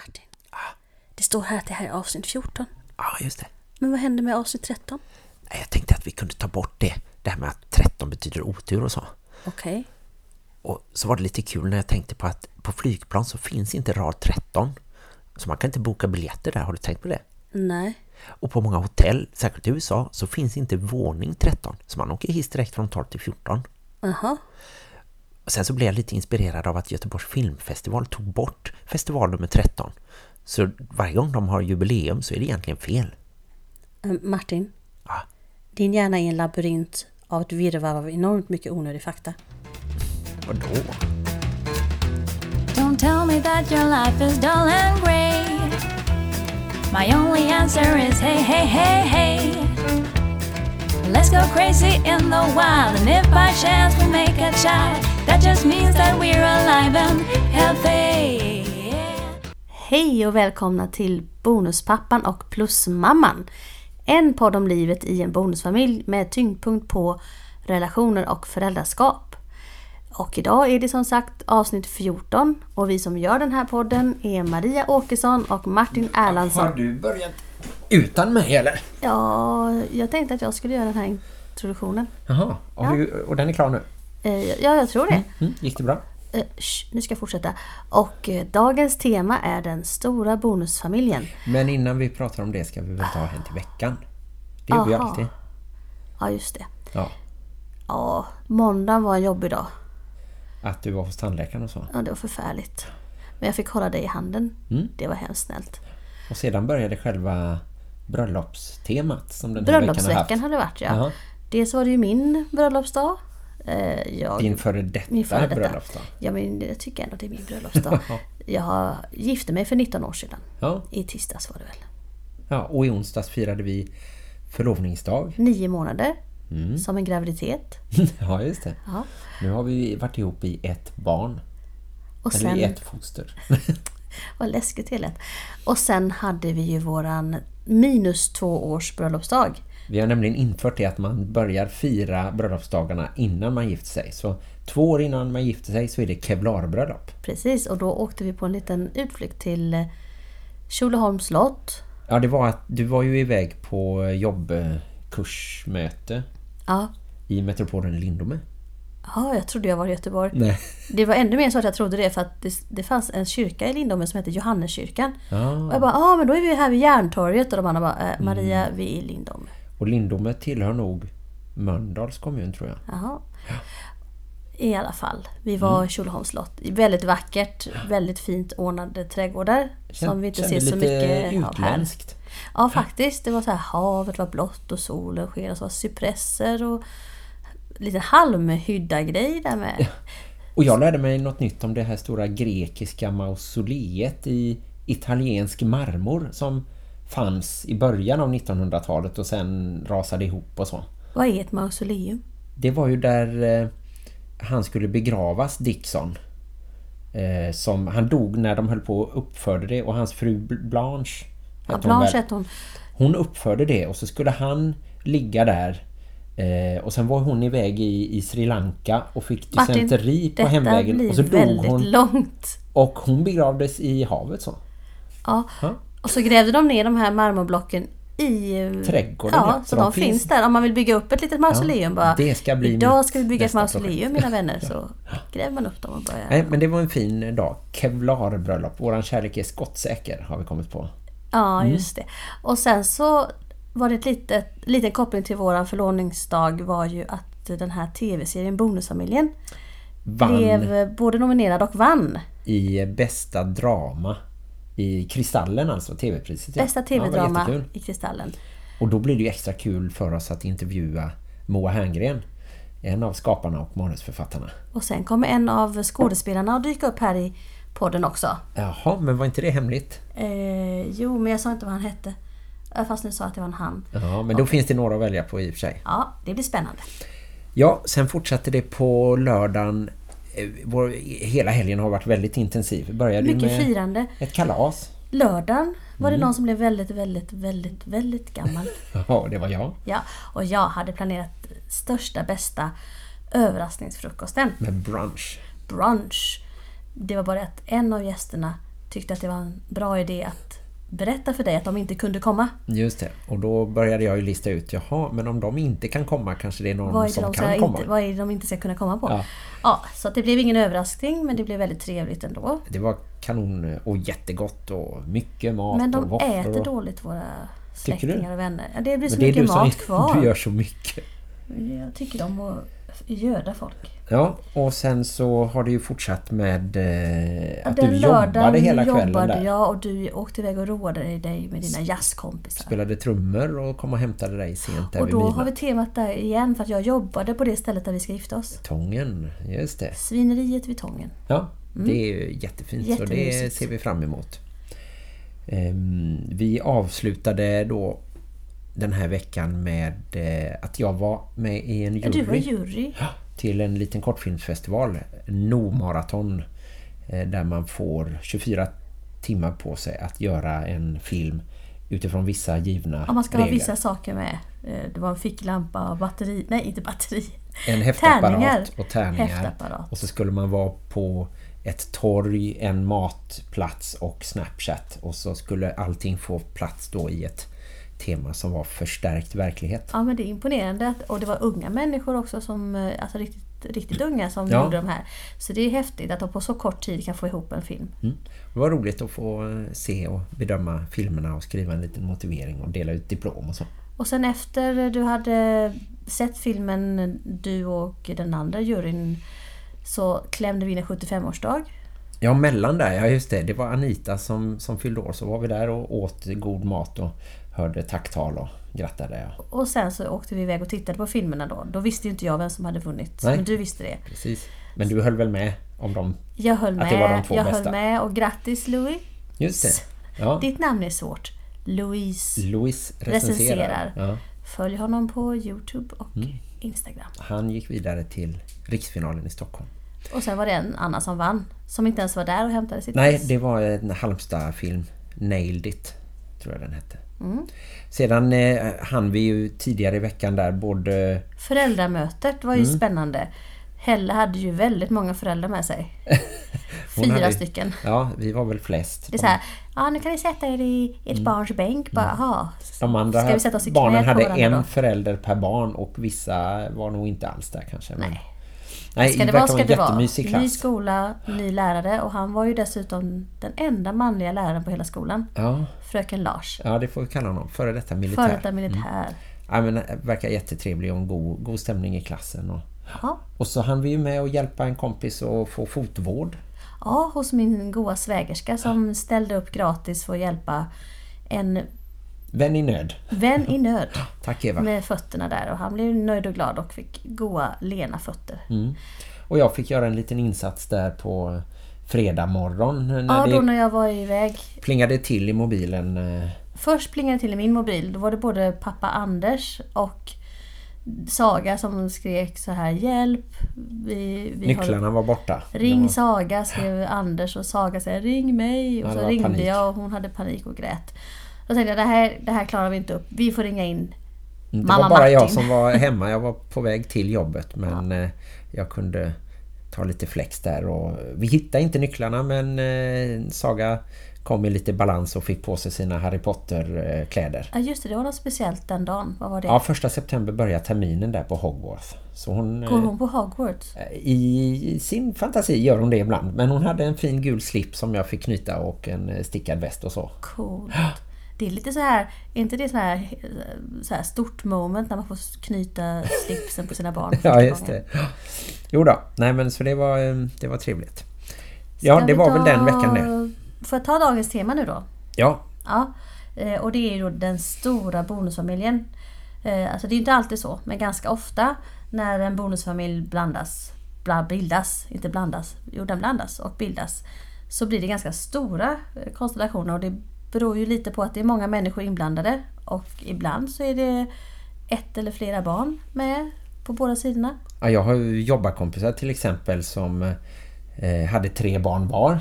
Martin. Det står här att det här är avsnitt 14. Ja, just det. Men vad händer med avsnitt 13? Nej, Jag tänkte att vi kunde ta bort det. Det här med att 13 betyder otur och så. Okej. Och så var det lite kul när jag tänkte på att på flygplan så finns inte rad 13. Så man kan inte boka biljetter där, har du tänkt på det? Nej. Och på många hotell, särskilt i USA, så finns inte våning 13. Så man åker hiss direkt från 12 till 14. Jaha. Och sen så blev jag lite inspirerad av att Göteborgs filmfestival tog bort festival nummer 13. Så varje gång de har jubileum så är det egentligen fel. Eh, Martin. Ja. Din hjärna är en labyrint av ett virrvarr av enormt mycket onödig fakta. Vadå? Don't tell me that your life is dull and grey. My only answer is hey, hey, hey, hey. Let's go crazy in the wild, and if by chance we make a child, that just means that we're alive and healthy. Hej och välkomna till Bonuspappan och Plusmamman. En podd om livet i en bonusfamilj med tyngdpunkt på relationer och föräldraskap. Och idag är det som sagt avsnitt 14 och vi som gör den här podden är Maria Åkesson och Martin Erlandsson. du börjat utan mig eller? Ja, jag tänkte att jag skulle göra den här introduktionen. Jaha, och, Ja. du, och den är klar nu? Eh, Ja, jag tror det. Mm, gick det bra? Eh, nu ska jag fortsätta. Och eh, dagens tema är den stora bonusfamiljen. Men innan vi pratar om det ska vi väl ta Hänt i veckan. Det gör vi Aha. alltid. Ja, just det. Ja, Ja, måndagen var en jobbig dag. att du var hos tandläkaren och så. Ja, det var förfärligt. Men jag fick hålla dig i handen. Mm. Det var hemskt snällt. Och sedan började själva bröllopstemat som den här veckan har haft. Bröllopsveckan hade varit, ja. Jaha. Dels var det ju min bröllopsdag. Eh, jag, Din före detta, min före detta. bröllopsdag. Ja, men jag tycker ändå att det är min bröllopsdag. jag har gifte mig för 19 år sedan. Ja, I tisdags var det väl. ja, och i onsdags firade vi förlovningsdag. Nio månader. Mm. Som en graviditet. ja, just det. Ja. Nu har vi varit ihop i ett barn. Och Eller sen... i ett foster. Vad läskigt det lät. Och sen hade vi ju våran minus två års bröllopsdag. Vi har nämligen infört det att man börjar fira bröllopsdagarna innan man gifter sig. Så två år innan man gifter sig så är det kevlarbröllop. Precis, och då åkte vi på en liten utflykt till eh, Tjolöholms slott. Ja, det var att du var ju iväg på jobbkursmöte Ja. i metropolen Lindome. ja, jag trodde jag var i Göteborg. Nej. Det var ännu mer så att jag trodde det för att det, det fanns en kyrka i Lindome som heter Johanneskyrkan. Och Ja. jag bara, ja men då är vi här vid Järntorget och de andra bara, eh, Maria Mm. vi är i Lindome. Och Lindome tillhör nog Mölndals kommun tror jag. Jaha. I alla fall, vi var i Tjolöholms slott. Väldigt vackert, väldigt fint ordnade trädgårdar. som vi inte ser så mycket av här. utländskt. Ja faktiskt, det var så här havet var blått och solen sken och så var cypresser och lite halmhydda grej där med. Och jag lärde mig något nytt om det här stora grekiska mausoleet i italiensk marmor som fanns i början av 1900-talet och sen rasade ihop och så. Vad är ett mausoleum? Det var ju där eh, han skulle begravas, Dixon. Eh, som han dog när de höll på och uppförde det och hans fru Blanche Ja, hon Blanche hette hon. Hon uppförde det och så skulle han ligga där eh, och sen var hon iväg i, i Sri Lanka och fick dysenteri på hemvägen och så dog hon långt. och hon begravdes i havet så. Ja. Ja. Och så grävde de ner de här marmorblocken i Trädgården, Ja, ja. så de, finns där. Om man vill bygga upp ett litet mausoleum bara. det ska bli Idag ska vi bygga ett mausoleum mina vänner. Så gräver man upp dem och börjar. Nej, men det var en fin dag. Kevlarbröllop. Våran kärlek är skottsäker har vi kommit på. Ja, Mm. just det. Och sen så var det ett litet, liten koppling till våran förlovningsdag var ju att den här tv-serien Bonusfamiljen Vann blev både nominerad och vann. i bästa drama i Kristallen alltså, tv-priset. ja. Bästa Ja, tv-drama jättekul. i Kristallen. Och då blir det ju extra kul för oss att intervjua Moa Herngren. En av skaparna och manusförfattarna. Och sen kommer en av skådespelarna att dyka upp här i podden också. Jaha, men var inte det hemligt? Eh, jo, men jag sa inte vad han hette. Fast nu sa att det var en han. Ja, men då finns det några att välja på i och för sig. Ja, det blir spännande. Ja, sen fortsatte det på lördagen. Eh, Vår, hela helgen har varit väldigt intensiv. Började Mycket med firande. ett kalas. Lördagen var Mm. det någon som blev väldigt, väldigt, väldigt, väldigt gammal. Ja, det var jag. Ja, och jag hade planerat största, bästa överraskningsfrukosten. Med brunch. Brunch. Det var bara att en av gästerna tyckte att det var en bra idé att berätta för dig att de inte kunde komma. Just det. Och då började jag ju lista ut, jaha, men om de inte kan komma kanske det är någon är, det som de kan komma. inte, vad är det de inte ska kunna komma på? Ja. Ja. så det blev ingen överraskning men det blev väldigt trevligt ändå. Det var kanon och jättegott och mycket mat Men och de våfflor äter och... dåligt våra släktingar och vänner. Ja, det blir så Men mycket du som mat kvar. du gör så mycket. Jag tycker om att göda folk. Ja, och sen så har det ju fortsatt med eh, Ja, att den du jobbade hela kvällen jobbade där. jag och du åkte iväg och roade dig med dina jazzkompisar. Spelade trummor och kom och hämtade dig sent där Och vid då midnatt. har vi temat där igen för att jag jobbade på det stället där vi ska gifta oss. Tången, just det. Svineriet vid Tången. Ja, det är ju jättefint så det Mm. Ser vi fram emot. Ehm, vi avslutade då den här veckan med eh, att jag var med i en Ja, du var jury jury. Till en liten kortfilmsfestival, No-maraton, eh, där man får 24 timmar på sig att göra en film utifrån vissa givna Ja, man ska ha regler. vissa saker med. Eh, Det var en ficklampa, batteri, nej inte batteri. En häftapparat Tärningar. och tärningar. Häftapparat. Och så skulle man vara på ett torg, en matplats och Snapchat. Och så skulle allting få plats då i ett tema som var förstärkt verklighet. Ja men det är imponerande. Och det var unga människor också som, eh, alltså riktigt, riktigt unga som Ja. gjorde de här. Så det är häftigt att de på så kort tid kan få ihop en film. Mm. Det var roligt att få eh, se och bedöma filmerna och skriva en liten motivering och dela ut diplom och så. Och sen efter du hade sett filmen, du och den andra juryn, så klämde vi in en 75-årsdag. Ja, mellan där, ja just det. Det var Anita som, som fyllde år. Så var vi där och åt god mat och hörde tacktal och grattade. Ja. Och sen så åkte vi iväg och tittade på filmerna då. Då visste ju inte jag vem som hade vunnit. Nej. Men du visste det. Precis. Men du höll väl med om dem? Jag höll Att det var de med. två jag bästa. höll med och grattis Louis. Just det. Ja. Ditt namn är svårt. Louise Louis recenserar. recenserar. Ja. Följ honom på Youtube och Mm. Instagram. Han gick vidare till riksfinalen i Stockholm. Och sen var det en annan som vann. Som inte ens var där och hämtade sitt Nej, pris. det var en Halmstad-film. Nailed It, tror jag den hette. Mm. Sedan eh, hann vi ju tidigare i veckan där både... Föräldramötet var ju Mm. spännande. Helle hade ju väldigt många föräldrar med sig. Fyra hade- stycken. Ja, vi var väl flest. Det är så här, ja nu kan ni sätta er i ert barns bänk. Bara, aha. Mm. De andra Ska vi sätta oss i barnen hade en då? förälder per barn och vissa var nog inte alls där kanske. Men... Nej. Ska det vara ska det vara. Ny skola, ny lärare och han var ju dessutom den enda manliga läraren på hela skolan. Ja, Fröken Lars. ja, det får vi kalla honom. Före detta militär. Före detta militär. Ja, men eh, verkar jättetrevlig och en god, god stämning i klassen. Och, Ja. och så hann vi ju med att hjälpa en kompis att få fotvård. ja, hos min goa svägerska som ställde upp gratis för att hjälpa en Vän i nöd. vän i nöd Tack Eva. med fötterna där och han blev nöjd och glad och fick goa, lena fötter. Mm. Och jag fick göra en liten insats där på fredag morgon när Ja, då när jag var iväg. plingade till i mobilen. eh, Först plingade till i min mobil. Då var det både pappa Anders och Saga som skrek så här Hjälp! Vi, vi har Nycklarna var borta. Ring var- Saga skrev Anders och Saga säger ring mig. Och så ringde panik. jag och hon hade panik och grät. Då tänkte jag det här, det här klarar vi inte upp. Vi får ringa in Mm, Det mamma var bara jag Martin. som var hemma. Jag var på väg till jobbet men eh, jag kunde ta lite flex där. Och vi hittade inte nycklarna men eh, Saga kom i lite balans och fick på sig sina Harry Potter-kläder. Ja just det, det var något speciellt den dagen. Vad var det? Ja, första september börjar terminen där på Hogwarts. Så hon, Går eh, hon på Hogwarts? I sin fantasi gör hon det ibland. Men hon hade en fin gul slip som jag fick knyta och en eh, stickad väst och så. Coolt. Det är lite så här, är inte det så här, så här stort moment när man får knyta slipsen på sina barn? Ja, just gången? det. Jo då. Nej, men så det var, eh, det var trevligt. Ja, Ska det vi var ta- väl den veckan det. Får jag ta dagens tema nu då? Ja, Ja, eh, och det är ju då den stora bonusfamiljen. Eh, Alltså det är inte alltid så, men ganska ofta när en bonusfamilj blandas, bla- bildas, inte blandas, jo den blandas och bildas, så blir det ganska stora eh, konstellationer och det beror ju lite på att det är många människor inblandade och ibland så är det ett eller flera barn med på båda sidorna. Ja, jag har ju jobbarkompisar till exempel som eh, hade tre barn var. Eh,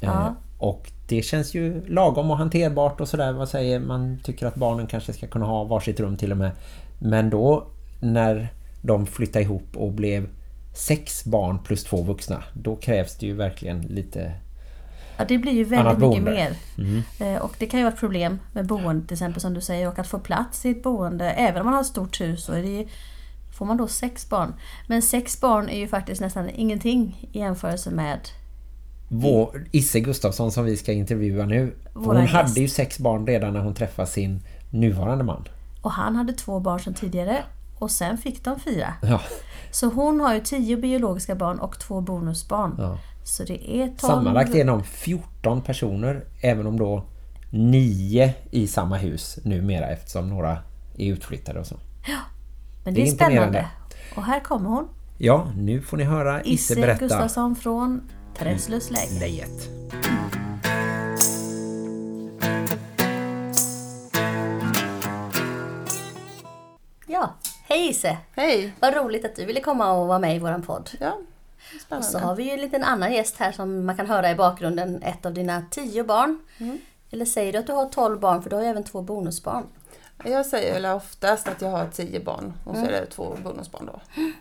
Ja. Och det känns ju lagom och hanterbart och sådär. Vad säger man? tycker att barnen kanske ska kunna ha varsitt rum till och med. Men då när de flyttade ihop och blev sex barn plus två vuxna. Då krävs det ju verkligen lite Ja, det blir ju väldigt mycket mer. Eh, Och det kan ju vara ett problem med boende till exempel som du säger och att få plats i ett boende. Även om man har ett stort hus så ju, får man då sex barn. Men sex barn är ju faktiskt nästan ingenting i jämförelse med Vår Isse Gustafsson som vi ska intervjua nu. Hon Våran gäst. hade ju sex barn redan när hon träffade sin nuvarande man. och han hade två barn sedan tidigare och sen fick de fyra. Ja, Så hon har ju tio biologiska barn och två bonusbarn. ja. Så det är 12... Sammanlagt är de 14 personer, även om då nio i samma hus numera eftersom några är utflyttade och så. Men det det är är spännande. Och här kommer hon. Ja, nu får ni höra Isse Isse berätta Gustafsson från Träslövs läge. lejet. Ja, hej Isse! Hej! Vad roligt att du ville komma och vara med i våran podd. Ja, Och spännande. så har vi ju en liten annan gäst här som man kan höra i bakgrunden. Ett av dina tio barn. Mm. Eller säger du att du har tolv barn för du har ju även två bonusbarn. Jag säger väl oftast att jag har tio barn och Mm. så är det två bonusbarn då.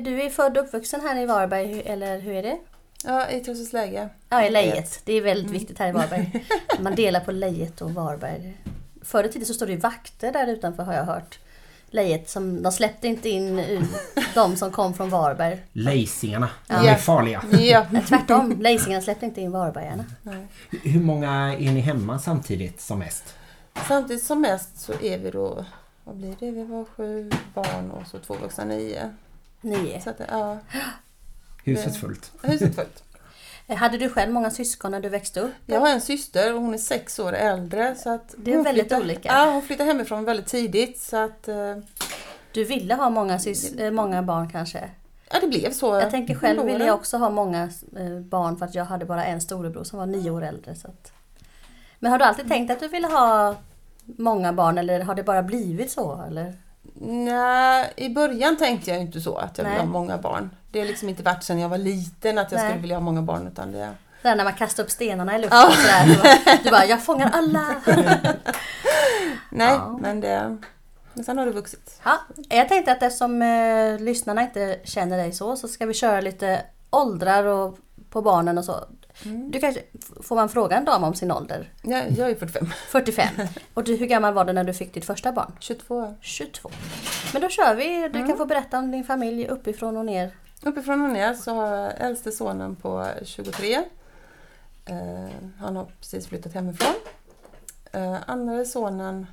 Du är född och uppvuxen här i Varberg, eller hur är det? Ja, i Trosses läge. Ja, i Lejet. Det är väldigt Mm. viktigt här i Varberg. Man delar på Lejet och Varberg. Förr i tiden så stod det vakter där utanför har jag hört. Lejet, som, de släppte inte in de som kom från Varberg. Lejsingarna, de Ja. är farliga. Ja. Tvärtom, Leisingarna släppte inte in Varbergarna. Nej. Hur många är ni hemma samtidigt som mest? Samtidigt som mest så är vi då, vad blir det? Vi var sju barn och så två vuxna nio. Nio. Så att, det- ja, Huset fullt. huset fullt. Hade du själv många syskon när du växte upp? Jag har en syster och hon är sex år äldre. Så att Det är väldigt flyttade- olika. Ja, hon flyttade hemifrån väldigt tidigt. Så att, eh, Du ville ha många, sys- eh, många barn kanske? ja, det blev så. Jag tänker själv ville jag också ha många eh, barn för att jag hade bara en storebror som var nio år äldre. Så att... Men har du alltid tänkt att du ville ha många barn eller har det bara blivit så? Eller? Nej, i början tänkte jag inte så att jag ville ha många barn. Det har liksom inte varit sedan jag var liten att jag Nej. skulle vilja ha många barn. Utan det... Där när man kastar upp stenarna i luften sådär. Du bara, du bara, jag fångar alla! Nej, Ja. men det... Men sen har det vuxit. Ja, jag tänkte att eftersom eh, lyssnarna inte känner dig så, så ska vi köra lite åldrar och, på barnen och så. Du kanske, får man fråga en dam om sin ålder? Jag, jag är 45. 45. Och du, hur gammal var du när du fick ditt första barn? 22 år. 22. Men då kör vi. Du kan få berätta om din familj uppifrån och ner. Uppifrån och ner så har jag äldste sonen på 23. Eh, han har precis flyttat hemifrån. Eh, andra sonen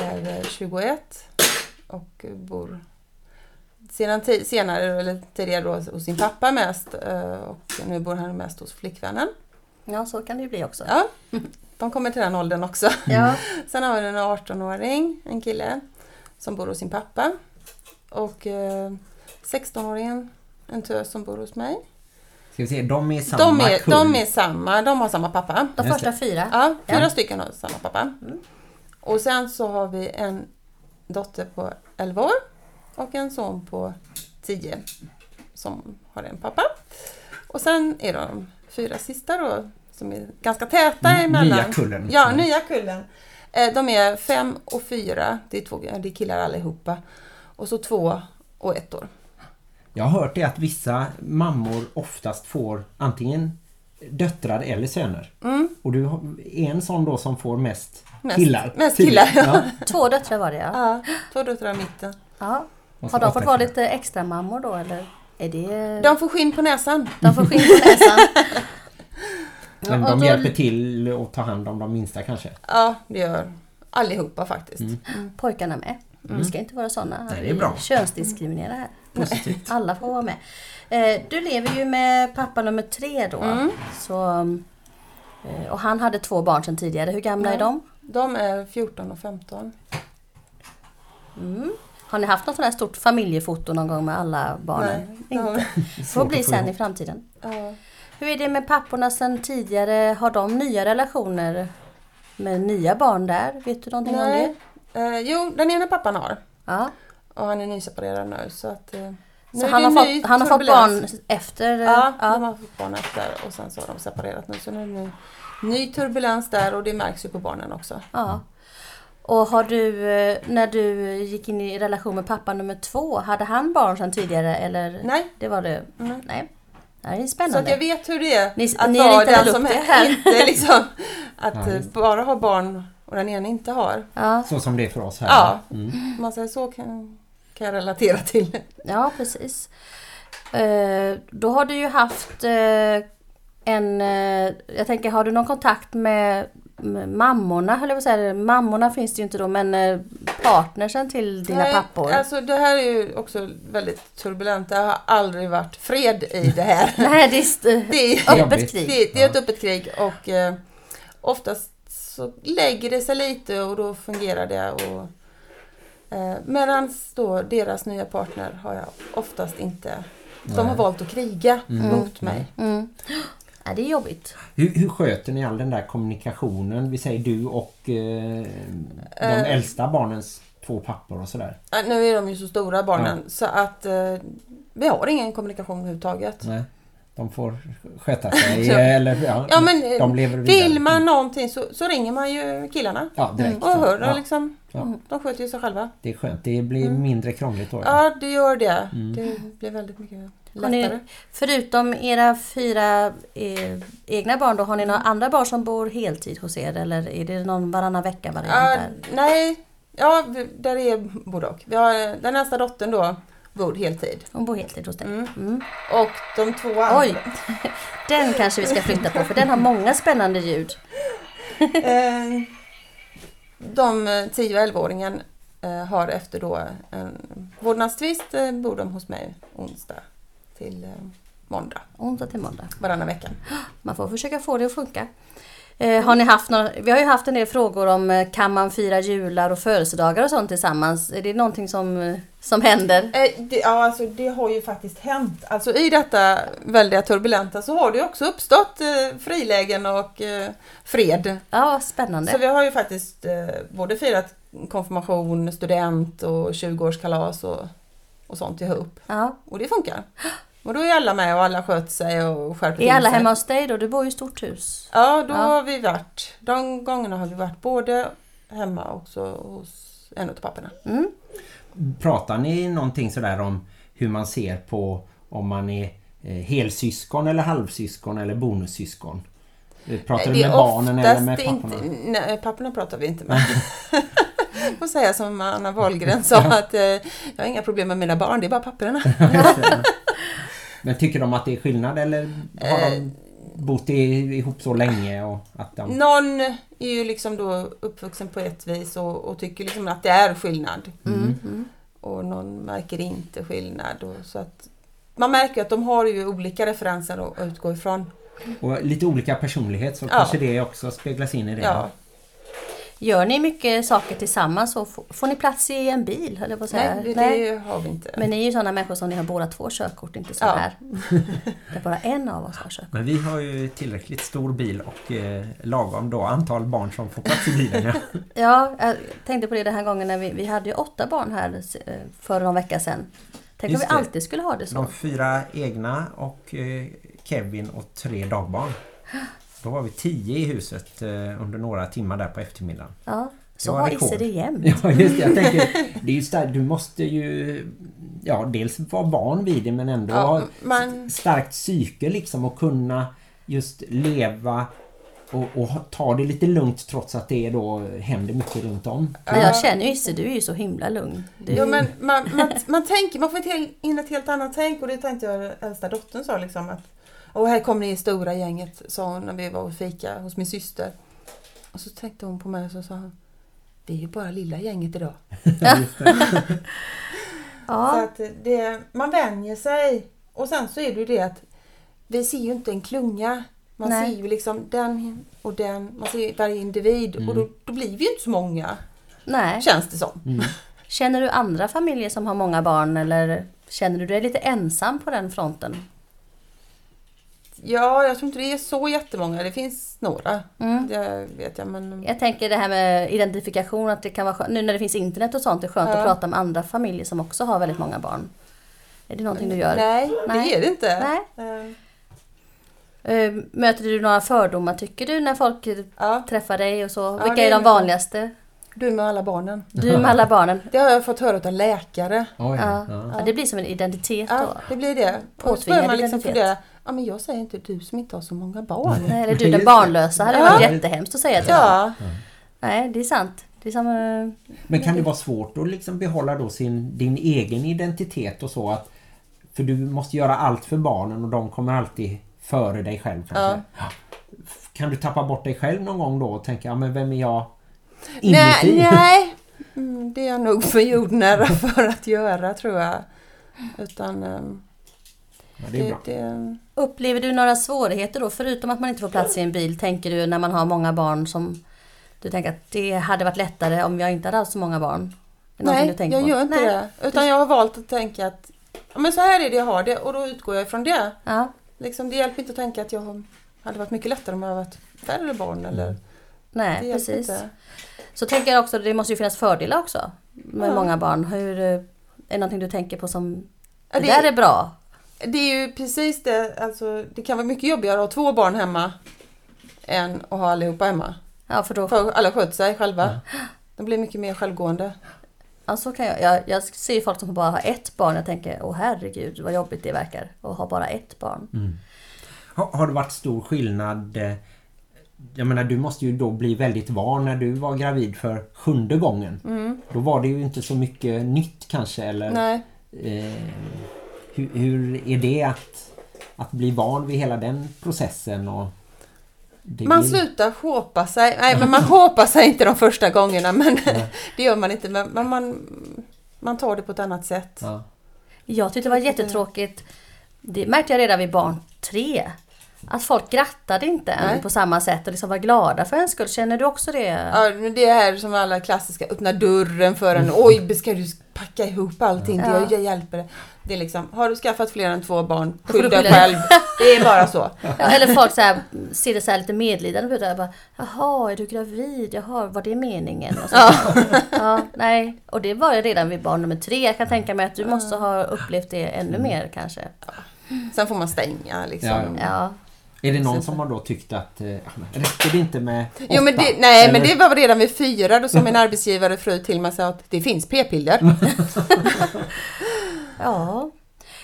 är eh, 21 och bor sedan senare, eller tidigare då, hos sin pappa mest. Eh, och nu bor han mest hos flickvännen. Ja, så kan det ju bli också. Ja, de kommer till den åldern också. Ja. Sen har vi en 18-åring, en kille, som bor hos sin pappa. Och eh, 16-åringen, en tös som bor hos mig. Ska vi se, de är samma De är, de är samma, de har samma pappa. De första fyra. Ja, fyra Ja. stycken har samma pappa. Och sen så har vi en dotter på 11 år och en son på 10 som har en pappa. Och sen är de fyra sista då som är ganska täta N- emellan. nya kullen. Ja, nya kullen. Eh, De är fem och fyra, det är, två, det är killar allihopa. Och så två och ett år. Jag har hört det att vissa mammor oftast får antingen döttrar eller söner. Mm. Och du är en sån då som får mest, Mest- killar. mest killar, Ja. Två döttrar var det ja. Ja, två döttrar i mitten. ja. Har de fått vara lite extra mammor då eller? Är det... De får skinn på näsan. de får skinn på näsan. Men de då- hjälper till att ta hand om de minsta kanske. Ja, det gör allihopa faktiskt. Pojkarna med. Vi ska inte vara sådana. Nej, det är bra. Könsdiskriminera här. Positivt. Alla får vara med. Eh, Du lever ju med pappa nummer tre då. Mm. Så, eh, och han hade två barn sedan tidigare. Hur gamla är de? De är 14 och 15. Mm. Har ni haft något sånt här stort familjefoto någon gång med alla barnen? Nej, Inte. de- Får bli sen i framtiden. Ja. Hur är det med papporna sedan tidigare? Har de nya relationer med nya barn där? Vet du någonting om det? Nej. Eh, jo, den ena pappan har. Ja. Och han är nyseparerad nu. Så, att, eh, nu Så han det har, fått, han har fått barn efter? Ja, ja. de har fått barn efter och sen så har de separerat nu. Så nu är det ny, ny turbulens där och det märks ju på barnen också. Ja. Och har du, eh, när du gick in i relation med pappa nummer två, hade han barn sedan tidigare eller? Nej. Det var det? Mm. Nej. det är Så att spännande. jag vet hur det är Ni- att ni vara den som här? inte liksom, att Ja, bara ha barn och den ena inte har. Ja, Så som det är för oss här. Ja. Mm. Man säger så kan, kan jag relatera till. ja precis. Eh, då har du ju haft eh, en... Jag tänker, har du någon kontakt med mammorna, höll jag på att säga. Mammorna finns det ju inte då, men eh, partnersen till dina Nej, pappor. Alltså det här är ju också väldigt turbulent. Det har aldrig varit fred i det här. Nej, det är Det är, öppet krig. det, det är ett öppet krig och eh, oftast så lägger det sig lite och då fungerar det. Och, eh, Medan då deras nya partner har jag oftast inte... De har valt att kriga mot mig. Mm. Ja, det är jobbigt. Hur, hur sköter ni all den där kommunikationen? Vi säger du och eh, de Eh. äldsta barnens två pappor och sådär. Ja, Nu är de ju så stora barnen så att eh, vi har ingen kommunikation överhuvudtaget. Nej, de får sköta sig. Ja. eller, ja, Ja, men, eh, de lever vidare. Vill man någonting så, så ringer man ju killarna. Ja, direkt. Och hör ja, liksom. Ja. De sköter ju sig själva. Det är skönt. Det blir mindre krångligt då. Ja, det gör det. Mm. Det blir väldigt mycket Har ni, lättare. förutom era fyra eh, egna barn då, har ni några andra barn som bor heltid hos er? Eller är det någon varannan vecka variant Ja, där? nej, ja, där är både och. Vi har eh, den nästa dottern då, bor heltid. Hon bor heltid hos dig? Mm. Mm. Och de två andra. Oj! Den kanske vi ska flytta på för den har många spännande ljud. Eh, de eh, 10 och 11-åringen eh, har efter då en vårdnadstvist eh, bor de hos mig onsdag till eh, måndag Onsdag till måndag. varannan vecka. Man får försöka få det att funka. Eh, har ni haft några, vi har ju haft en del frågor om eh, kan man fira jular och födelsedagar och sånt tillsammans? Är det någonting som, som händer? Eh, det, ja, alltså det har ju faktiskt hänt. Alltså i detta väldiga turbulenta så har det också uppstått eh, frilägen och eh, fred. Ja, spännande. Så vi har ju faktiskt eh, både firat konfirmation, student och 20-årskalas och, och sånt ihop. Ja. Och det funkar. Och då är alla med och alla sköter sig och skärper Är alla sig. hemma hos dig då? Du bor ju i stort hus. Ja, då Ja. har vi varit. De gångerna har vi varit både hemma och också hos en av papporna. Mm. Pratar ni någonting sådär om hur man ser på om man är eh, helsyskon eller halvsyskon eller bonussyskon? Eh, Pratar du med barnen eller med papporna? Inte, nej, papporna pratar vi inte med. får säga som Anna Wahlgren sa att eh, jag har inga problem med mina barn, det är bara papporna. Men tycker de att det är skillnad eller har Eh. de bott i- ihop så länge och att de... Någon är ju liksom då uppvuxen på ett vis och, och tycker liksom att det är skillnad. Mm. Och någon märker inte skillnad. Och så att man märker att de har ju olika referenser att, att utgå ifrån. Och lite olika personlighet så Ja. kanske det också speglas in i det. Ja. Gör ni mycket saker tillsammans så får, ni plats i en bil? Att säga. Nej, det, det har vi inte. Men ni är ju sådana människor som ni har båda två körkort, inte så Ja. här. Det är bara en av oss har körkort. Men vi har ju tillräckligt stor bil och eh, lagom då antal barn som får plats i bilen. Ja. Ja, jag tänkte på det den här gången när vi, vi hade ju åtta barn här eh, för någon vecka sedan. Tänk om Just vi det. alltid skulle ha det så. De fyra egna och eh, Kevin och tre dagbarn. Då var vi tio i huset eh, under några timmar där på eftermiddagen. Ja, så var har. Isse det jämt. Ja just det, jag tänker det är ju starkt, du måste ju ja dels vara van vid det men ändå Ja, ha man- starkt psyke liksom och kunna just leva och, och ta det lite lugnt trots att det då händer mycket runt om. Men jag känner ju Isse, du är ju så himla lugn. Du, Jo, men man, man, man tänker, man får in ett helt annat tänk och det tänkte jag äldsta dottern sa liksom att och här kommer i stora gänget, sa hon när vi var och fika hos min syster. Och så tänkte hon på mig och så sa hon Vi är ju bara lilla gänget idag. Det. Så ja, att det, man vänjer sig. Och sen så är det ju det att vi ser ju inte en klunga. Man Nej. ser ju liksom den och den, man ser varje individ och då, då blir vi ju inte så många, nej. känns det som. Mm. Känner du andra familjer som har många barn eller känner du dig lite ensam på den fronten? Ja, jag tror inte det är så jättemånga, det finns några. Mm. Det vet jag men... Jag tänker det här med identifikation, att det kan vara skönt, nu när det finns internet och sånt, det är skönt Ja. att prata med andra familjer som också har väldigt många barn. Är det någonting du gör? Nej, Nej. det är det inte. Nej. Eh, Möter du några fördomar tycker du när folk Ja, träffar dig och så? Ja, Vilka är är de vanligaste? du med alla barnen. Du med alla barnen? Det har jag fått höra av läkare. Oj, Ja. ja. Ja, det blir som en identitet Ja, då. det blir det. Och så Påtvingad man liksom identitet. fundera, Ja, men jag säger inte du som inte har så många barn. Nej, eller du den barnlösa hade Ja. varit jättehemskt att säga till. Ja, Nej, det är sant. Det är eh, Men kan det vara svårt att liksom behålla då sin, din egen identitet och så att för du måste göra allt för barnen och de kommer alltid före dig själv kanske. Ja. Kan du tappa bort dig själv någon gång då och tänka, ja men vem är jag nej, inuti? nej. Mm, det är jag nog för jordnära för att göra tror jag. Utan ehm, Ja, det är det, bra. det, Upplever du några svårigheter då? Förutom att man inte får plats i en bil, tänker du när man har många barn som... Du tänker att det hade varit lättare om jag inte hade haft så många barn? Nej, jag på? gör inte Nej. det. Utan jag har valt att tänka att men så här är det jag har det och då utgår jag ifrån det. Ja, Liksom, det hjälper inte att tänka att jag hade varit mycket lättare om jag hade varit färre barn. Eller, nej precis. inte. Så tänker jag också, det måste ju finnas fördelar också med Ja. många barn. Hur, eh, är det någonting du tänker på som... Det, det- där är bra. Det är ju precis det, alltså, det kan vara mycket jobbigare att ha två barn hemma än att ha allihopa hemma. Ja, för då... För alla sköter sig själva. De blir mycket mer självgående. Ja, så kan jag, jag, jag ser ju folk som bara har ett barn. Jag tänker, åh herregud vad jobbigt det verkar. Att ha bara ett barn. Mm. Har, har det varit stor skillnad? eh, Jag menar du måste ju då bli väldigt van när du var gravid för sjunde gången. Då var det ju inte så mycket nytt kanske eller Nej. eh, hur, hur är det att, att bli van vid hela den processen? Och det Man blir- slutar shoppa sig. Nej, men man shoppar sig inte de första gångerna. Men det gör man inte. Men men man, man tar det på ett annat sätt. Ja. Jag tyckte det var jättetråkigt. Det märkte jag redan vid barn tre. Att folk grattade inte en på samma sätt och liksom var glada för en skull. Känner du också det? Ja, det här som alla klassiska, öppna dörren för en. Oj, ska du packa ihop allting? Ja. Jag, jag hjälper dig. Det är liksom, har du skaffat fler än två barn, skyll dig själv. Det är bara så. Ja, eller folk så här, ser det så här lite medlidande ut. Bara, Jaha, är du gravid? Jaha, var det meningen? Och så. Ja. nej. Och det var jag redan vid barn nummer tre. Jag kan tänka mig att du måste ha upplevt det ännu mer kanske. Sen får man stänga liksom. Ja, Ja. Är det någon som har då tyckt att eh, men räcker det inte med åtta? Jo, men det, nej, men Eller- det var redan vid fyra då som min arbetsgivare fru till mig sa att det finns p-piller. Ja.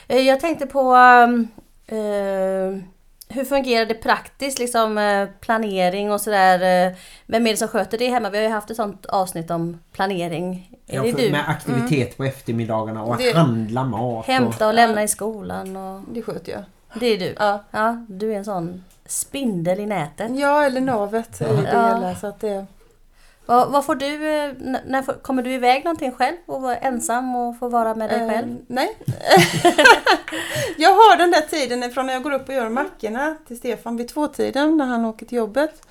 Eh, Jag tänkte på um, eh, hur fungerar det praktiskt, liksom eh, planering och sådär. eh, Vem är det som sköter det hemma? Vi har ju haft ett sånt avsnitt om planering. Är Ja, det du? med aktivitet på eftermiddagarna och att Det- handla mat. Hämta och lämna i skolan och... Det sköter jag. Det är du? Ja, Ja, du är en sån spindel i nätet. ja eller navet i det Ja. hela. Så att det, Vad, vad får du, eh, när får, kommer du iväg någonting själv och vara ensam och få vara med dig eh, själv? nej. jag har den där tiden från när jag går upp och gör mackorna till Stefan vid tvåtiden när han åker till jobbet.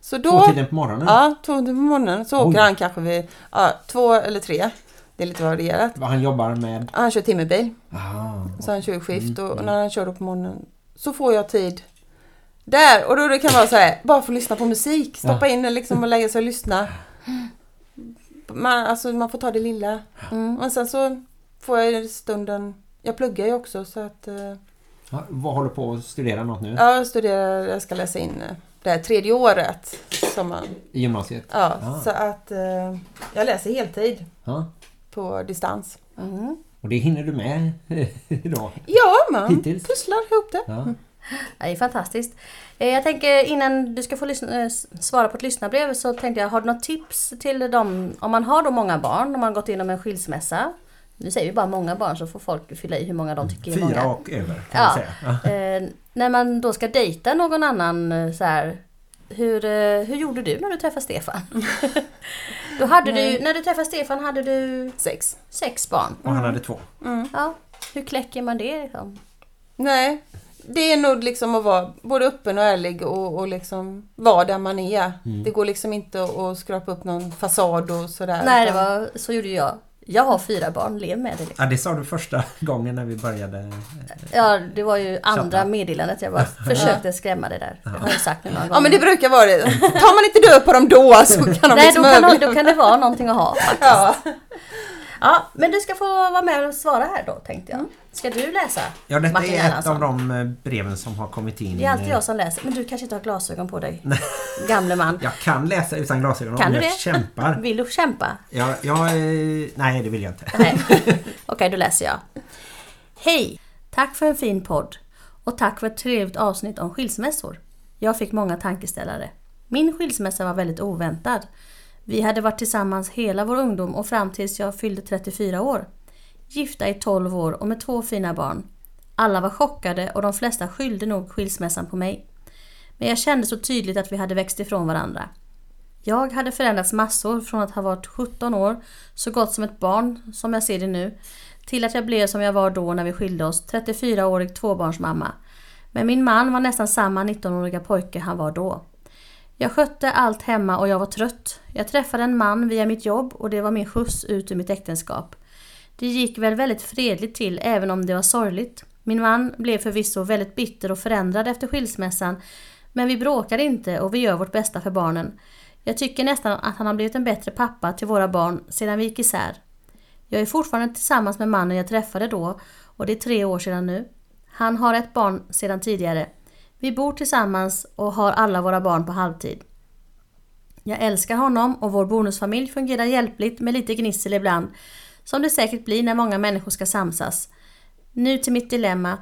Så då, Tvåtiden på morgonen? Ja, två på morgonen. Så Oj. åker han kanske vid ja, två eller tre. Det är lite varierat. Vad han jobbar med? Han kör timmerbil. Ah, Så han kör skift Mm, och mm. när han kör då på morgonen så får jag tid där. Och då det kan vara så här, bara få lyssna på musik. Stoppa in den liksom och lägga sig och lyssna. Man, alltså, man får ta det lilla. Mm. Och sen så får jag stunden, jag pluggar ju också så att eh, Ja, vad håller på att studera något nu? ja, jag studerar, jag ska läsa in eh, det här tredje året. Som man, I gymnasiet? ja, Ah. så att eh, jag läser heltid Ja. På distans. Mm. Och det hinner du med då? Ja, man Hittills? pusslar ihop det. Ja. Det är fantastiskt. Eh, Jag tänker innan du ska få lyssna, eh, svara på ett lyssnarbrev så tänkte jag, har du något tips till dem om man har då många barn, om man gått igenom en skilsmässa? Nu säger vi bara många barn så får folk fylla i hur många de tycker är Fyra många. och över kan Ja. säga. Eh, när man då ska dejta någon annan så här, hur, eh, hur gjorde du när du träffade Stefan? då hade du, när du träffade Stefan hade du Sex. sex barn. Och han hade två. Ja, hur kläcker man det? Liksom? Nej, det är nog liksom att vara både öppen och ärlig och, och liksom vara där man är. Det går liksom inte att, att skrapa upp någon fasad och sådär. Nej, det var, så gjorde jag. Jag har fyra barn, lev med det. Liksom. Ja, det sa du första gången när vi började. Ja, det var ju andra Chatta. meddelandet. Jag bara försökte skrämma det där. Det har jag sagt några gånger. Ja men det brukar vara det. Tar man inte död på dem då så kan de Nej, liksom då kan, då kan det vara någonting att ha. Ja. Ja, men du ska få vara med och svara här då, tänkte jag. Ska du läsa? Ja, detta Martin är ett Erlandsson? av de eh, breven som har kommit in. Det är alltid eh, jag som läser. Men du kanske inte har glasögon på dig? Gamle man. Jag kan läsa utan glasögon Kan om du jag det? kämpar. Vill du kämpa? Jag, jag, eh, nej, det vill jag inte. Nej. Okej, då läser jag. Hej! Tack för en fin podd. och tack för ett trevligt avsnitt om skilsmässor. Jag fick många tankeställare. Min skilsmässa var väldigt oväntad. Vi hade varit tillsammans hela vår ungdom och fram tills jag fyllde 34 år. Gifta i 12 år och med två fina barn. Alla var chockade och de flesta skyllde nog skilsmässan på mig. Men jag kände så tydligt att vi hade växt ifrån varandra. Jag hade förändrats massor från att ha varit 17 år, så gott som ett barn som jag ser det nu, till att jag blev som jag var då när vi skilde oss, 34-årig tvåbarnsmamma. Men min man var nästan samma 19-åriga pojke han var då. Jag skötte allt hemma och jag var trött. Jag träffade en man via mitt jobb och det var min skjuts ut ur mitt äktenskap. Det gick väl väldigt fredligt till även om det var sorgligt. Min man blev förvisso väldigt bitter och förändrad efter skilsmässan men vi bråkar inte och vi gör vårt bästa för barnen. Jag tycker nästan att han har blivit en bättre pappa till våra barn sedan vi gick isär. Jag är fortfarande tillsammans med mannen jag träffade då och det är tre år sedan nu. Han har ett barn sedan tidigare. Vi bor tillsammans och har alla våra barn på halvtid. Jag älskar honom och vår bonusfamilj fungerar hjälpligt med lite gnissel ibland, som det säkert blir när många människor ska samsas. Nu till mitt dilemma.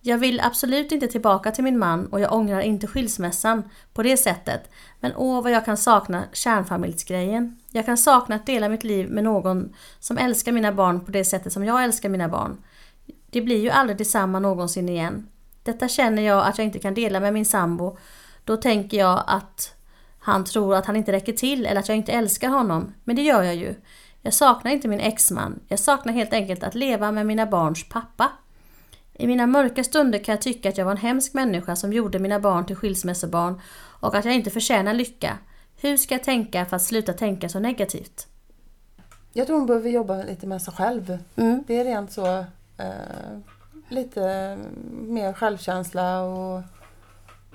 Jag vill absolut inte tillbaka till min man och jag ångrar inte skilsmässan på det sättet. Men åh vad jag kan sakna kärnfamiljsgrejen. Jag kan sakna att dela mitt liv med någon som älskar mina barn på det sättet som jag älskar mina barn. Det blir ju aldrig detsamma någonsin igen. Detta känner jag att jag inte kan dela med min sambo. Då tänker jag att han tror att han inte räcker till eller att jag inte älskar honom. Men det gör jag ju. Jag saknar inte min exman. Jag saknar helt enkelt att leva med mina barns pappa. I mina mörka stunder kan jag tycka att jag var en hemsk människa som gjorde mina barn till skilsmässobarn och att jag inte förtjänar lycka. Hur ska jag tänka för att sluta tänka så negativt? Jag tror hon behöver jobba lite med sig själv. Mm. Det är rent så eh, lite mer självkänsla och,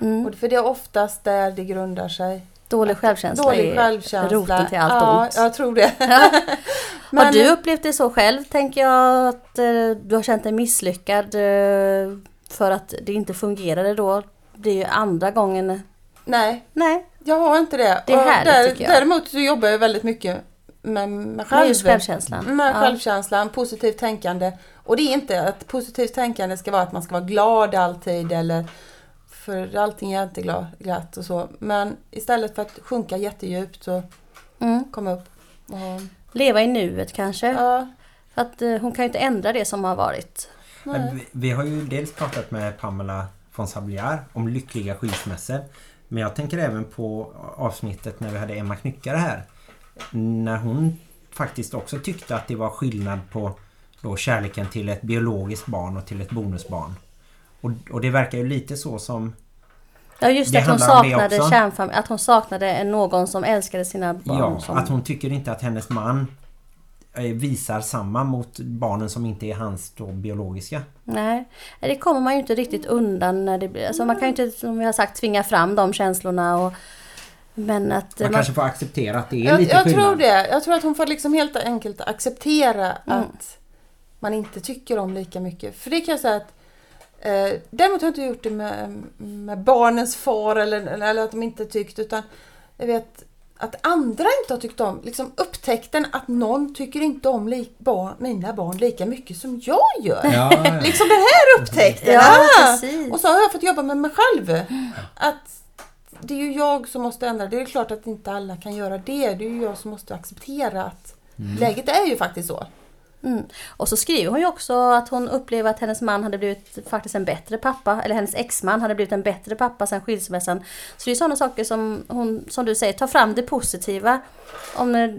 Mm. och för det är oftast där det grundar sig. Dålig självkänsla Dålig är självkänsla. roten till allt ja, ont. jag tror det. har du upplevt det så själv, tänker jag, att eh, du har känt dig misslyckad eh, för att det inte fungerade då? Det är ju andra gången. Nej, Nej, jag har inte det. Det är härligt, tycker jag. Däremot så jobbar jag väldigt mycket med med själv. just självkänslan. Med Ja. självkänslan, positivt tänkande. Och det är inte att positivt tänkande ska vara att man ska vara glad alltid eller för allting är inte glad, glatt och så. Men istället för att sjunka jättedjupt så Mm. komma upp. Och, Leva i nuet kanske. ja, För att eh, hon kan ju inte ändra det som har varit. Vi, vi har ju dels pratat med Pamela von Sabliar om lyckliga skilsmässor. Men jag tänker även på avsnittet när vi hade Emma Knyckare här. När hon faktiskt också tyckte att det var skillnad på då kärleken till ett biologiskt barn och till ett bonusbarn. Och, och det verkar ju lite så som... Ja just Det att hon saknade kärnfamilj, att hon saknade en- någon som älskade sina barn. Ja, som... att hon tycker inte att hennes man eh, visar samma mot barnen som inte är hans då biologiska. Nej, det kommer man ju inte riktigt undan när det blir... Alltså man kan ju inte, som vi har sagt, tvinga fram de känslorna och... Men att... Man man- kanske får acceptera att det är jag, lite jag skillnad. tror det. Jag tror att hon får liksom helt enkelt acceptera Mm. att man inte tycker om lika mycket. För det kan jag säga att eh, Däremot har jag inte gjort det med, med barnens far eller, eller att de inte tyckt utan jag vet att andra inte har tyckt om, liksom upptäckten att någon tycker inte om lik, barn, mina barn lika mycket som jag gör. Ja, ja. Liksom den här upptäckten. Ja, Ah! Och så har jag fått jobba med mig själv. Att det är ju jag som måste ändra. Det är klart att inte alla kan göra det. Det är ju jag som måste acceptera att läget är ju faktiskt så. Mm. Och så skriver hon ju också att hon upplever att hennes man hade blivit faktiskt en bättre pappa. Eller hennes exman hade blivit en bättre pappa sedan skilsmässan. Så det är sådana saker som hon, som du säger, tar fram det positiva. Om, eh,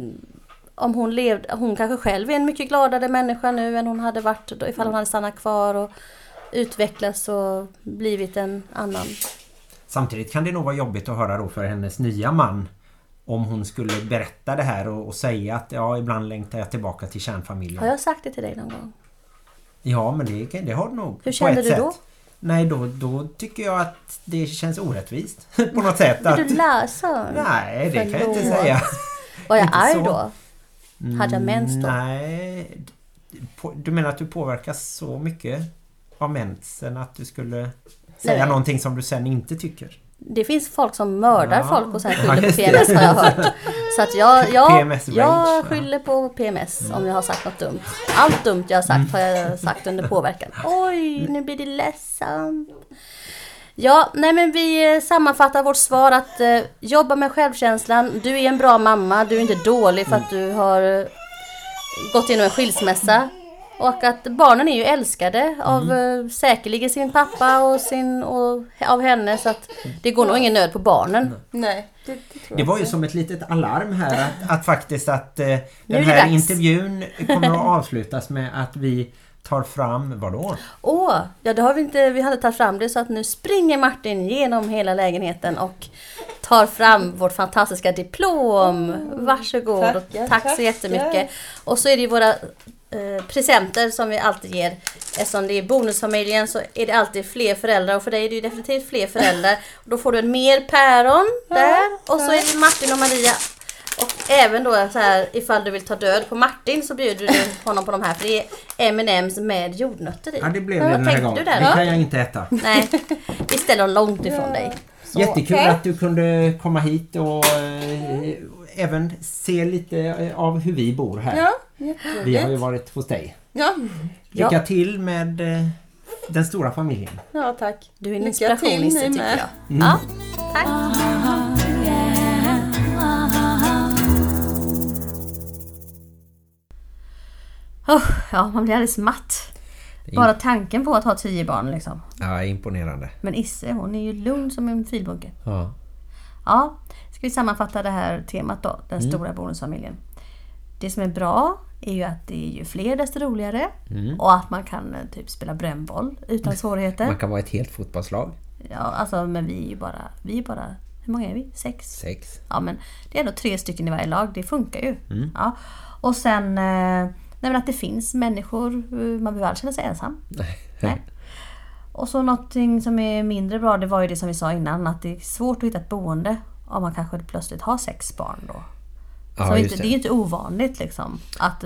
om hon levde, hon kanske själv är en mycket gladare människa nu än hon hade varit ifall hon hade stannat kvar och utvecklats och blivit en annan. Samtidigt kan det nog vara jobbigt att höra då för hennes nya man om hon skulle berätta det här och, och säga att ja, ibland längtar jag tillbaka till kärnfamiljen. Har jag sagt det till dig någon gång? Ja, men det, det har du nog. Hur kände du sätt. då? Nej, då, då tycker jag att det känns orättvist på något sätt. Att, Vill du läsa? nej, det kan jag inte säga. Var jag arg så. då? Hade jag mens då? Nej. Du menar att du påverkas så mycket av mensen att du skulle säga Nej. någonting som du sen inte tycker? Det finns folk som mördar Ja. folk och sen skyller på. PMS har jag hört. Så att jag, jag, jag ja. skyller på PMS om jag har sagt något dumt. Allt dumt jag har sagt har jag sagt under påverkan. Oj, nu blir det ledsamt. Ja, nej men vi eh, sammanfattar vårt svar att eh, jobba med självkänslan. Du är en bra mamma, du är inte dålig för att du har eh, gått igenom en skilsmässa. Och att barnen är ju älskade av eh, säkerligen sin pappa och, sin, och av henne så att det går nog ingen nöd på barnen. Nej, det, det Det var ju som ett litet alarm här att, att faktiskt att eh, den här dags. intervjun kommer att avslutas med att vi tar fram, vadå? Åh, ja det har vi inte, vi hade tagit fram det så att nu springer Martin genom hela lägenheten och tar fram vårt fantastiska diplom. Varsågod och Tackar, tack så tackar. jättemycket. Och så är det ju våra eh, presenter som vi alltid ger. Eftersom det är bonusfamiljen så är det alltid fler föräldrar och för dig är det ju definitivt fler föräldrar. Och då får du en mer päron där och så är det Martin och Maria. Och även då så här ifall du vill ta död på Martin så bjuder du honom på de här för det är M&M's med jordnötter i. Ja, det blev det den här gången. du där Det kan jag inte äta. Nej, vi ställer dem långt ifrån dig. Så, Jättekul okej. att du kunde komma hit och eh, även se lite eh, av hur vi bor här. Ja, Vi har ju varit hos dig. Ja, Lycka Ja. till med eh, den stora familjen. ja, tack. Du är en Lycka inspiration till, ni tycker med. jag. Ja, tack. Oh, ja, man blir alldeles matt. Bara tanken på att ha tio barn liksom. Ja, imponerande. Men Isse, hon är ju lugn som en filbunke. Ja. Ja, ska vi sammanfatta det här temat då, den stora bonusfamiljen. Det som är bra är ju att det är ju fler desto roligare och att man kan eh, typ spela brännboll utan svårigheter. Man kan vara ett helt fotbollslag. Ja, alltså men vi är ju bara, vi bara, hur många är vi? Sex? Sex. Ja men det är ändå tre stycken i varje lag, det funkar ju. Ja. Och sen eh, nej, men att det finns människor, eh, man behöver aldrig känna sig ensam. Nej. Och så någonting som är mindre bra, det var ju det som vi sa innan, att det är svårt att hitta ett boende om man kanske plötsligt har sex barn då. Ja, så inte, det. det är ju inte ovanligt liksom att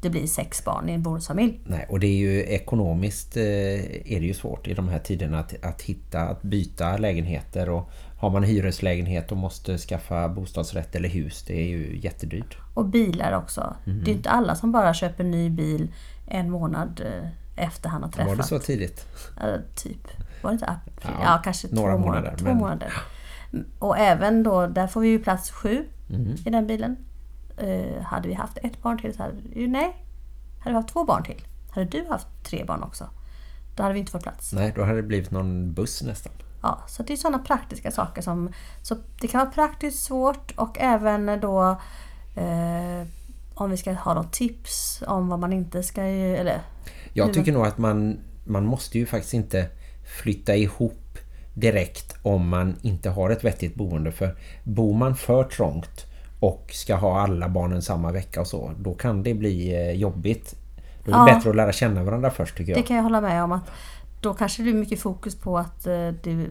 det, blir sex barn i en bonusfamilj. Nej, och det är ju ekonomiskt eh, är det ju svårt i de här tiderna att, att hitta, att byta lägenheter och har man hyreslägenhet och måste skaffa bostadsrätt eller hus, det är ju jättedyrt. Och bilar också. Mhm. Det är inte alla som bara köper ny bil en månad eh, efter han har träffat. Var det så tidigt? Ja, typ. Var det inte april? Ja, Ja, kanske några två månader. Två men- månader. Och även då, där får vi ju plats sju Mhm. i den bilen. Eh, hade vi haft ett barn till så hade vi ju nej. Hade vi haft två barn till. Hade du haft tre barn också. Då hade vi inte fått plats. Nej, då hade det blivit någon buss nästan. Ja, så det är sådana praktiska saker som... Så det kan vara praktiskt svårt och även då eh, om vi ska ha något tips om vad man inte ska... Eller Jag tycker nog att man, man måste ju faktiskt inte flytta ihop direkt om man inte har ett vettigt boende. För bor man för trångt och ska ha alla barnen samma vecka och så, då kan det bli eh, jobbigt. Då är det Ja. bättre att lära känna varandra först tycker jag. Det kan jag hålla med om att då kanske det blir mycket fokus på att, eh, det,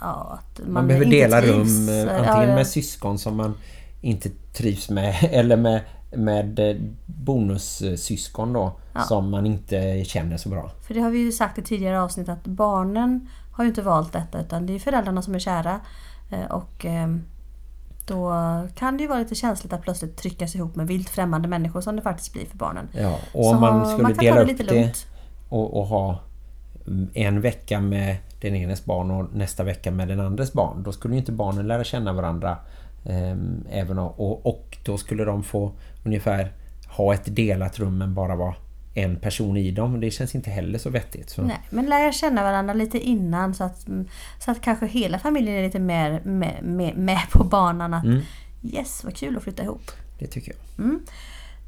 ja, att man, Man, behöver dela trivs. rum eh, Ja, antingen ja. med syskon som man inte trivs med eller med, med bonussyskon då som man inte känner så bra. För det har vi ju sagt i tidigare avsnitt att barnen har ju inte valt detta utan det är föräldrarna som är kära. Eh, Och eh, då kan det ju vara lite känsligt att plötsligt tryckas ihop med vilt främmande människor som det faktiskt blir för barnen. Ja, och Så om man skulle man kan dela det upp lite det och, och ha en vecka med den enes barn och nästa vecka med den andres barn. Då skulle ju inte barnen lära känna varandra. ehm, även och, och, och då skulle de få ungefär ha ett delat rum men bara vara en person i dem. Det känns inte heller så vettigt. Så. Nej, men lära känna varandra lite innan så att, mm, så att kanske hela familjen är lite mer med, med, med på banan. Att Mm. yes, vad kul att flytta ihop. Det tycker jag.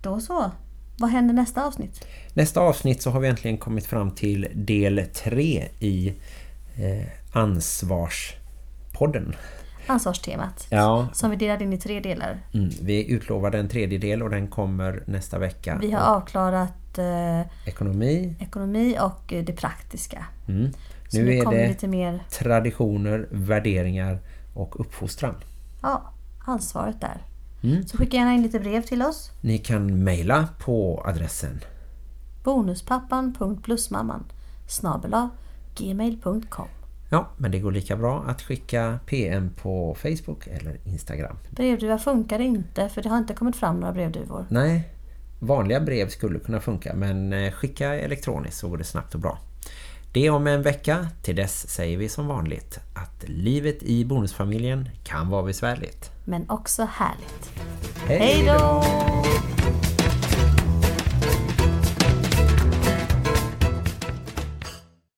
Då så. Vad händer nästa avsnitt? Nästa avsnitt så har vi äntligen kommit fram till del tre i eh, ansvarspodden. Ansvarstemat. Ja, Som vi delade in i tre delar. mm, vi utlovade en tredje del och den kommer nästa vecka. Vi har avklarat Ekonomi. ekonomi och eh, det praktiska. Mm. Nu nu är det lite mer traditioner, värderingar och uppfostran. ja, ansvaret där. Mm. Så skicka gärna in lite brev till oss. Ni kan mejla på adressen Bonuspappan.plusmamman snabela gmail.com Ja, men det går lika bra att skicka PM på Facebook eller Instagram. Brevduva funkar inte för det har inte kommit fram några brevduvor. Nej, vanliga brev skulle kunna funka men eh, skicka elektroniskt så går det snabbt och bra. Det om en vecka, till dess säger vi som vanligt att livet i bonusfamiljen kan vara besvärligt. Men också härligt. Hej Hej då!